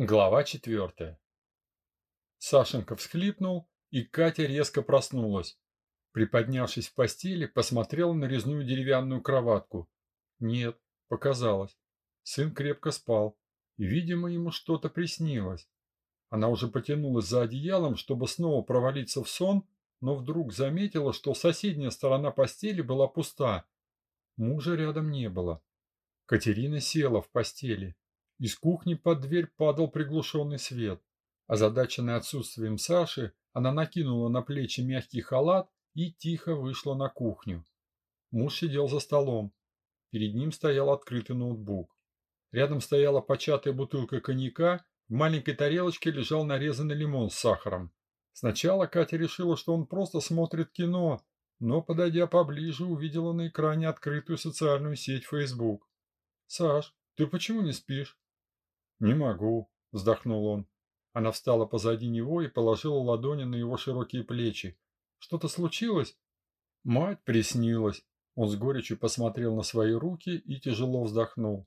Глава четвертая. Сашенька всхлипнул, и Катя резко проснулась. Приподнявшись в постели, посмотрела на резную деревянную кроватку. Нет, показалось. Сын крепко спал, и, видимо, ему что-то приснилось. Она уже потянулась за одеялом, чтобы снова провалиться в сон, но вдруг заметила, что соседняя сторона постели была пуста. Мужа рядом не было. Катерина села в постели. Из кухни под дверь падал приглушенный свет. Озадаченная отсутствием Саши, она накинула на плечи мягкий халат и тихо вышла на кухню. Муж сидел за столом. Перед ним стоял открытый ноутбук. Рядом стояла початая бутылка коньяка, в маленькой тарелочке лежал нарезанный лимон с сахаром. Сначала Катя решила, что он просто смотрит кино, но, подойдя поближе, увидела на экране открытую социальную сеть Facebook. «Саш, ты почему не спишь?» «Не могу», – вздохнул он. Она встала позади него и положила ладони на его широкие плечи. «Что-то случилось?» «Мать приснилась». Он с горечью посмотрел на свои руки и тяжело вздохнул.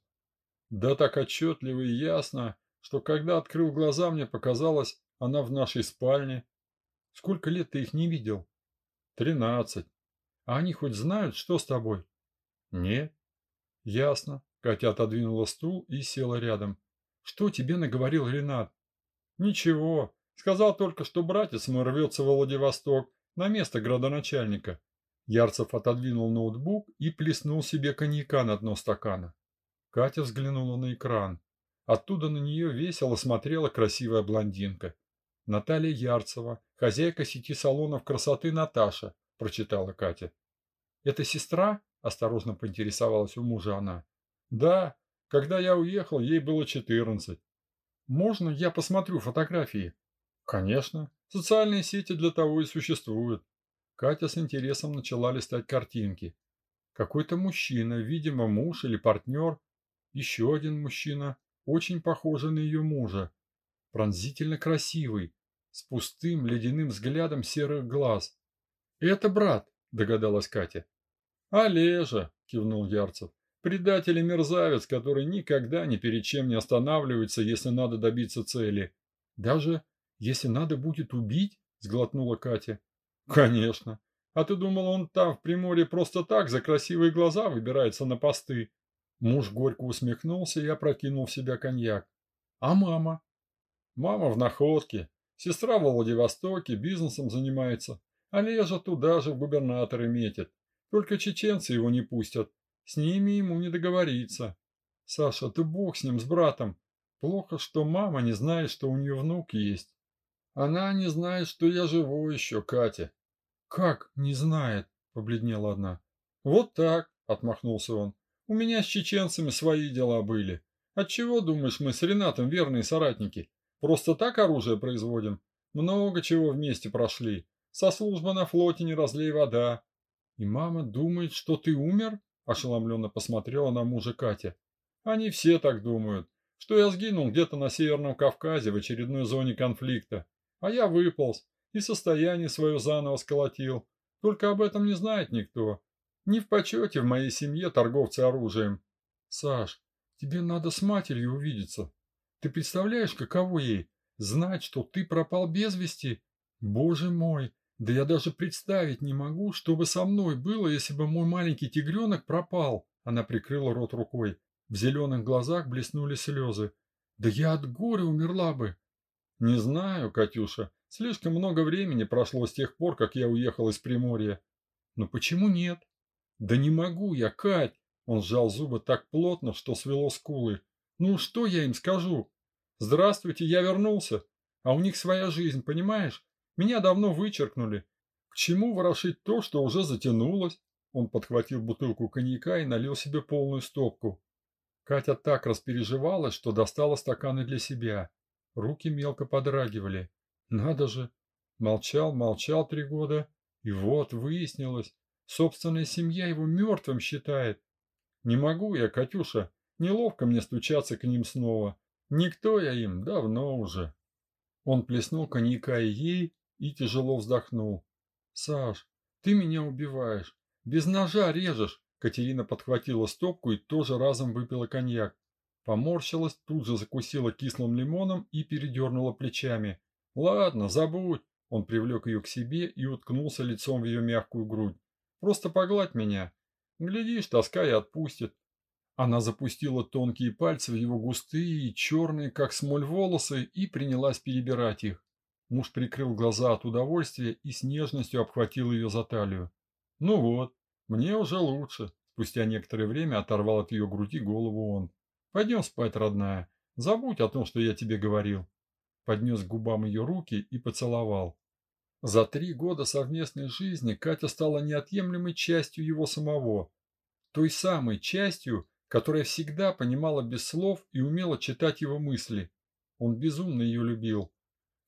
«Да так отчетливо и ясно, что когда открыл глаза, мне показалось, она в нашей спальне». «Сколько лет ты их не видел?» «Тринадцать». «А они хоть знают, что с тобой?» «Нет». «Ясно». Катя отодвинула стул и села рядом. Что тебе наговорил Ренат? Ничего. Сказал только, что братец мой рвется в Владивосток на место градоначальника. Ярцев отодвинул ноутбук и плеснул себе коньяка на дно стакана. Катя взглянула на экран. Оттуда на нее весело смотрела красивая блондинка. Наталья Ярцева, хозяйка сети салонов красоты Наташа, прочитала Катя. Это сестра? Осторожно поинтересовалась у мужа она. Да, когда я уехал, ей было 14. Можно я посмотрю фотографии? Конечно. Социальные сети для того и существуют. Катя с интересом начала листать картинки. Какой-то мужчина, видимо, муж или партнер. Еще один мужчина, очень похожий на ее мужа. Пронзительно красивый, с пустым ледяным взглядом серых глаз. «Это брат», – догадалась Катя. «Олежа», – кивнул Ярцев. Предатель и мерзавец, который никогда ни перед чем не останавливается, если надо добиться цели. Даже если надо будет убить, сглотнула Катя. Конечно. А ты думал, он там, в Приморье, просто так за красивые глаза выбирается на посты? Муж горько усмехнулся и опрокинул в себя коньяк. А мама? Мама в находке. Сестра в Владивостоке, бизнесом занимается. Олежа туда же в губернаторы метит. Только чеченцы его не пустят. С ними ему не договориться. Саша, ты бог с ним, с братом. Плохо, что мама не знает, что у нее внук есть. Она не знает, что я живу еще, Катя. Как не знает? Побледнела она. Вот так, отмахнулся он. У меня с чеченцами свои дела были. Отчего, думаешь, мы с Ренатом верные соратники? Просто так оружие производим? Много чего вместе прошли. Со службы на флоте не разлей вода. И мама думает, что ты умер? Ошеломленно посмотрела на мужа Катя. Они все так думают, что я сгинул где-то на Северном Кавказе в очередной зоне конфликта. А я выполз и состояние свое заново сколотил. Только об этом не знает никто. Не в почете в моей семье торговцы оружием. Саш, тебе надо с матерью увидеться. Ты представляешь, каково ей? Знать, что ты пропал без вести? Боже мой, да я даже представить не могу, что бы со мной было, если бы мой маленький тигренок пропал. Она прикрыла рот рукой. В зеленых глазах блеснули слезы. Да я от горя умерла бы. Не знаю, Катюша. Слишком много времени прошло с тех пор, как я уехал из Приморья. Но почему нет? Да не могу я, Кать. Он сжал зубы так плотно, что свело скулы. Ну что я им скажу? Здравствуйте, я вернулся. А у них своя жизнь, понимаешь? Меня давно вычеркнули. К чему ворошить то, что уже затянулось? Он подхватил бутылку коньяка и налил себе полную стопку. Катя так распереживалась, что достала стаканы для себя. Руки мелко подрагивали. Надо же. Молчал, молчал три года. И вот выяснилось. Собственная семья его мертвым считает. Не могу я, Катюша. Неловко мне стучаться к ним снова. Никто я им давно уже. Он плеснул коньяка ей, и тяжело вздохнул. «Саш, ты меня убиваешь. Без ножа режешь!» Катерина подхватила стопку и тоже разом выпила коньяк. Поморщилась, тут же закусила кислым лимоном и передернула плечами. «Ладно, забудь!» Он привлек ее к себе и уткнулся лицом в ее мягкую грудь. «Просто погладь меня. Глядишь, тоска и отпустит». Она запустила тонкие пальцы в его густые черные, как смоль, волосы и принялась перебирать их. Муж прикрыл глаза от удовольствия и с нежностью обхватил ее за талию. «Ну вот, мне уже лучше», – спустя некоторое время оторвал от ее груди голову он. «Пойдем спать, родная. Забудь о том, что я тебе говорил». Поднес к губам ее руки и поцеловал. За три года совместной жизни Катя стала неотъемлемой частью его самого. Той самой частью, которая всегда понимала без слов и умела читать его мысли. Он безумно ее любил.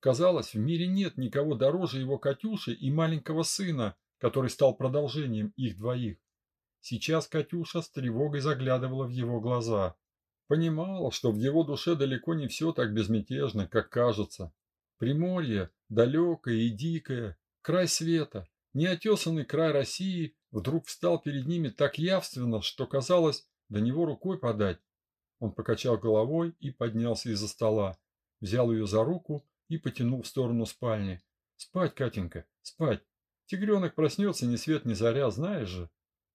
Казалось, в мире нет никого дороже его Катюши и маленького сына, который стал продолжением их двоих. Сейчас Катюша с тревогой заглядывала в его глаза. Понимала, что в его душе далеко не все так безмятежно, как кажется. Приморье, далекое и дикое, край света, неотесанный край России вдруг встал перед ними так явственно, что казалось, до него рукой подать. Он покачал головой и поднялся из-за стола, взял ее за руку и потянул в сторону спальни. «Спать, Катенька, спать! Тигренок проснется ни свет ни заря, знаешь же!»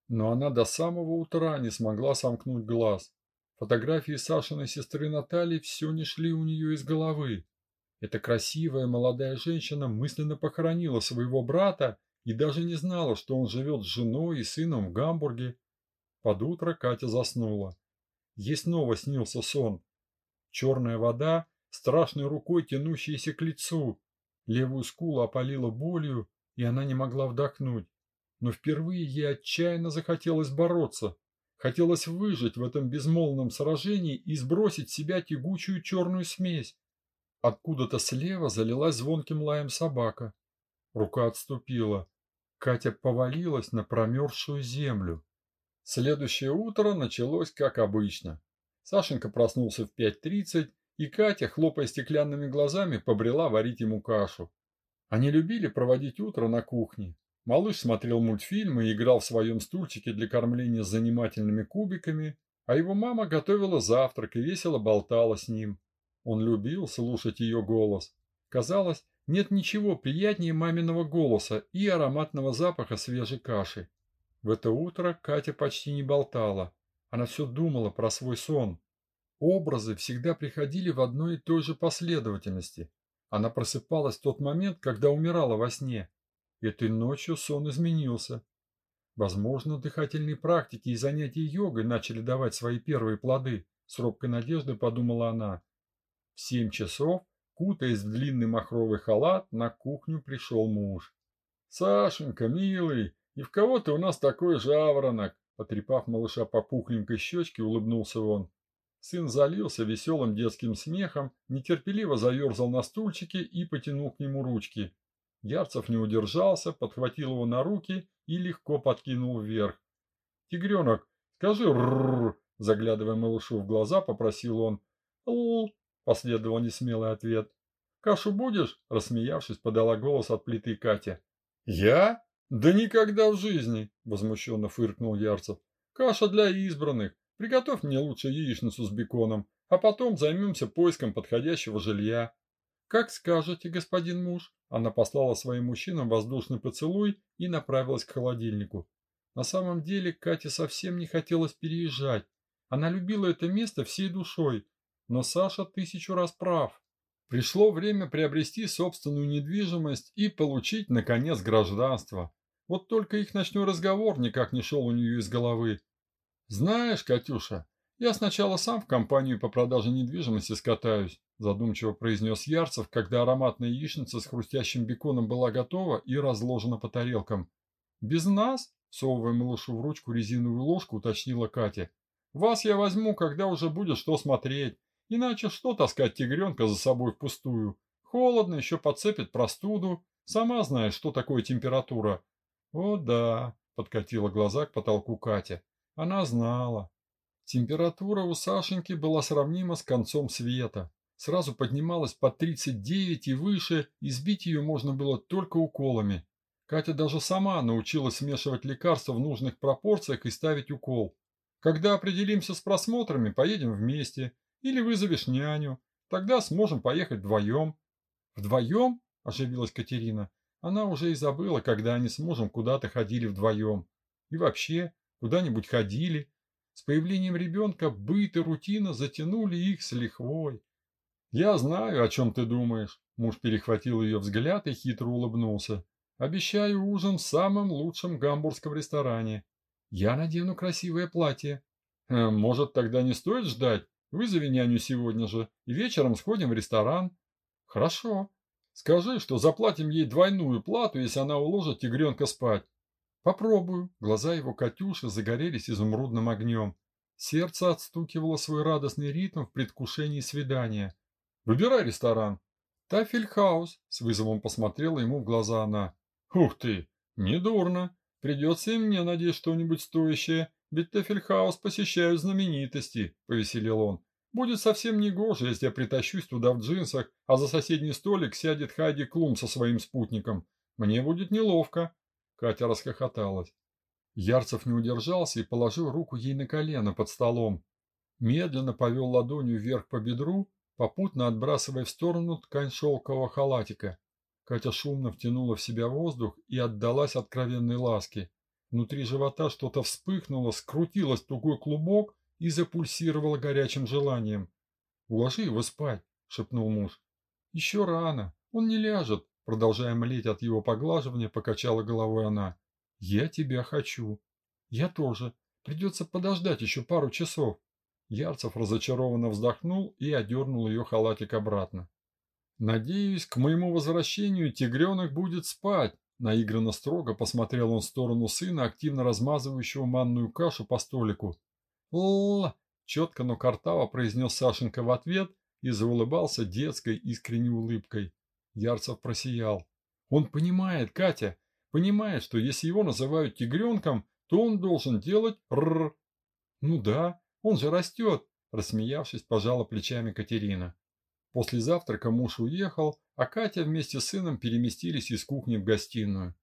Но она до самого утра не смогла сомкнуть глаз. Фотографии Сашиной сестры Натальи все не шли у нее из головы. Эта красивая молодая женщина мысленно похоронила своего брата и даже не знала, что он живет с женой и сыном в Гамбурге. Под утро Катя заснула. Ей снова снился сон. Черная вода, страшной рукой тянущаяся к лицу. Левую скулу опалила болью, и она не могла вдохнуть. Но впервые ей отчаянно захотелось бороться. Хотелось выжить в этом безмолвном сражении и сбросить с себя тягучую черную смесь. Откуда-то слева залилась звонким лаем собака. Рука отступила. Катя повалилась на промерзшую землю. Следующее утро началось как обычно. Сашенька проснулся в 5.30, и Катя, хлопая стеклянными глазами, побрела варить ему кашу. Они любили проводить утро на кухне. Малыш смотрел мультфильмы и играл в своем стульчике для кормления с занимательными кубиками, а его мама готовила завтрак и весело болтала с ним. Он любил слушать ее голос. Казалось, нет ничего приятнее маминого голоса и ароматного запаха свежей каши. В это утро Катя почти не болтала. Она все думала про свой сон. Образы всегда приходили в одной и той же последовательности. Она просыпалась в тот момент, когда умирала во сне. Этой ночью сон изменился. Возможно, дыхательные практики и занятия йогой начали давать свои первые плоды, с робкой надеждой подумала она. В семь часов, кутаясь в длинный махровый халат, на кухню пришел муж. «Сашенька, милый, и в кого ты у нас такой жаворонок?» Потрепав малыша по пухленькой щечке, улыбнулся он. Сын залился веселым детским смехом, нетерпеливо заерзал на стульчике и потянул к нему ручки. Ярцев не удержался, подхватил его на руки и легко подкинул вверх. «Тигренок, скажи «ррррр», заглядывая малышу в глаза, попросил он. «Л», последовал несмелый ответ. «Кашу будешь?» – рассмеявшись, подала голос от плиты Катя. «Я? Да никогда в жизни!» – возмущенно фыркнул Ярцев. «Каша для избранных. Приготовь мне лучше яичницу с беконом, а потом займемся поиском подходящего жилья». «Как скажете, господин муж». Она послала своим мужчинам воздушный поцелуй и направилась к холодильнику. На самом деле Кате совсем не хотелось переезжать. Она любила это место всей душой. Но Саша тысячу раз прав. Пришло время приобрести собственную недвижимость и получить, наконец, гражданство. Вот только их ночной разговор никак не шел у нее из головы. «Знаешь, Катюша, я сначала сам в компанию по продаже недвижимости скатаюсь», задумчиво произнес Ярцев, когда ароматная яичница с хрустящим беконом была готова и разложена по тарелкам. «Без нас?» – всовывая малышу в ручку резиновую ложку, уточнила Катя. «Вас я возьму, когда уже будет что смотреть. Иначе что таскать тигренка за собой впустую? Холодно, еще подцепит простуду. Сама знаешь, что такое температура». «О да», – подкатила глаза к потолку Катя. Она знала. Температура у Сашеньки была сравнима с концом света. Сразу поднималась по 39 и выше, и сбить ее можно было только уколами. Катя даже сама научилась смешивать лекарства в нужных пропорциях и ставить укол. Когда определимся с просмотрами, поедем вместе. Или вызовешь няню. Тогда сможем поехать вдвоем». «Вдвоем?» – оживилась Катерина. Она уже и забыла, когда они с мужем куда-то ходили вдвоем. И вообще, куда-нибудь ходили. С появлением ребенка быт и рутина затянули их с лихвой. «Я знаю, о чем ты думаешь», – муж перехватил ее взгляд и хитро улыбнулся. «Обещаю ужин в самом лучшем гамбургском ресторане. Я надену красивое платье. Э, может, тогда не стоит ждать? Вызови няню сегодня же, и вечером сходим в ресторан». «Хорошо. Скажи, что заплатим ей двойную плату, если она уложит тигренка спать». «Попробую». Глаза его Катюши загорелись изумрудным огнем. Сердце отстукивало свой радостный ритм в предвкушении свидания. Выбирай ресторан. Тафельхаус, с вызовом посмотрела ему в глаза она. Ух ты, недурно. Придется и мне надеть что-нибудь стоящее, ведь Тафельхаус посещают знаменитости, повеселил он. Будет совсем негоже, если я притащусь туда в джинсах, а за соседний столик сядет Хайди Клум со своим спутником. Мне будет неловко. Катя расхохоталась. Ярцев не удержался и положил руку ей на колено под столом. Медленно повел ладонью вверх по бедру попутно отбрасывая в сторону ткань шелкового халатика. Катя шумно втянула в себя воздух и отдалась откровенной ласке. Внутри живота что-то вспыхнуло, скрутилось в тугой клубок и запульсировало горячим желанием. «Уложи его спать», — шепнул муж. «Еще рано, он не ляжет», — продолжая млеть от его поглаживания, покачала головой она. «Я тебя хочу». «Я тоже. Придется подождать еще пару часов». Ярцев разочарованно вздохнул и одернул ее халатик обратно. «Надеюсь, к моему возвращению тигренок будет спать», наигранно строго посмотрел он в сторону сына, активно размазывающего манную кашу по столику. «Л-л-л!» четко, но картаво произнес Сашенька в ответ и заулыбался детской искренней улыбкой. Ярцев просиял. «Он понимает, Катя, понимает, что если его называют тигренком, то он должен делать р. Ну да, он же растет!» Рассмеявшись, пожала плечами Катерина. После завтрака муж уехал, а Катя вместе с сыном переместились из кухни в гостиную.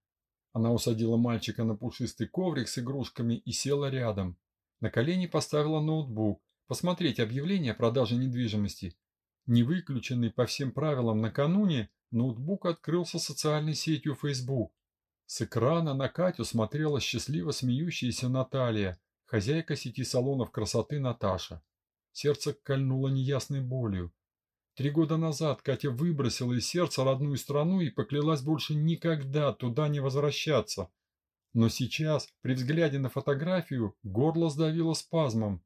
Она усадила мальчика на пушистый коврик с игрушками и села рядом. На колени поставила ноутбук, посмотреть объявление о продаже недвижимости. Не выключенный по всем правилам накануне, ноутбук открылся социальной сетью Facebook. С экрана на Катю смотрела счастливо смеющаяся Наталья, хозяйка сети салонов красоты Наташа. Сердце кольнуло неясной болью. Три года назад Катя выбросила из сердца родную страну и поклялась больше никогда туда не возвращаться. Но сейчас, при взгляде на фотографию, горло сдавило спазмом.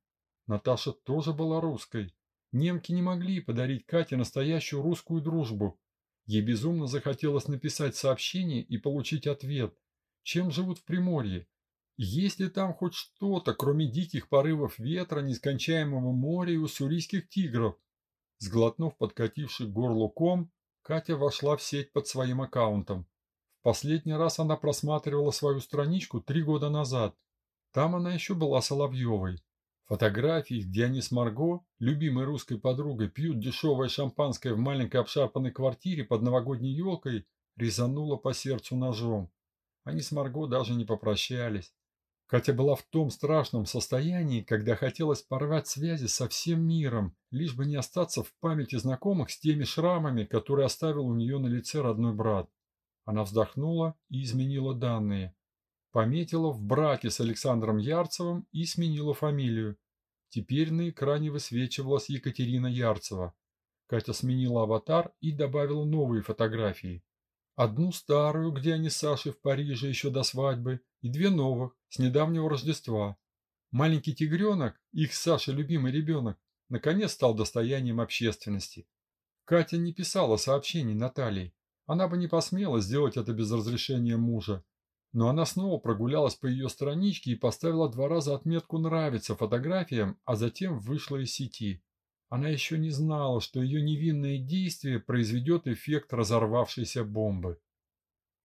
Наташа тоже была русской. Немки не могли подарить Кате настоящую русскую дружбу. Ей безумно захотелось написать сообщение и получить ответ. Чем живут в Приморье? Есть ли там хоть что-то, кроме диких порывов ветра, нескончаемого моря и уссурийских тигров? Сглотнув подкативший горло ком, Катя вошла в сеть под своим аккаунтом. В последний раз она просматривала свою страничку три года назад. Там она еще была Соловьевой. Фотографии, где они с Марго, любимой русской подругой, пьют дешевое шампанское в маленькой обшарпанной квартире под новогодней елкой, резануло по сердцу ножом. Они с Марго даже не попрощались. Катя была в том страшном состоянии, когда хотелось порвать связи со всем миром, лишь бы не остаться в памяти знакомых с теми шрамами, которые оставил у нее на лице родной брат. Она вздохнула и изменила данные. Пометила в браке с Александром Ярцевым и сменила фамилию. Теперь на экране высвечивалась Екатерина Ярцева. Катя сменила аватар и добавила новые фотографии. Одну старую, где они с Сашей в Париже еще до свадьбы, и две новых, с недавнего Рождества. Маленький тигренок, их Саша любимый ребенок, наконец стал достоянием общественности. Катя не писала сообщений Наталье. Она бы не посмела сделать это без разрешения мужа. Но она снова прогулялась по ее страничке и поставила два раза отметку «Нравится» фотографиям, а затем вышла из сети. Она еще не знала, что ее невинное действие произведет эффект разорвавшейся бомбы.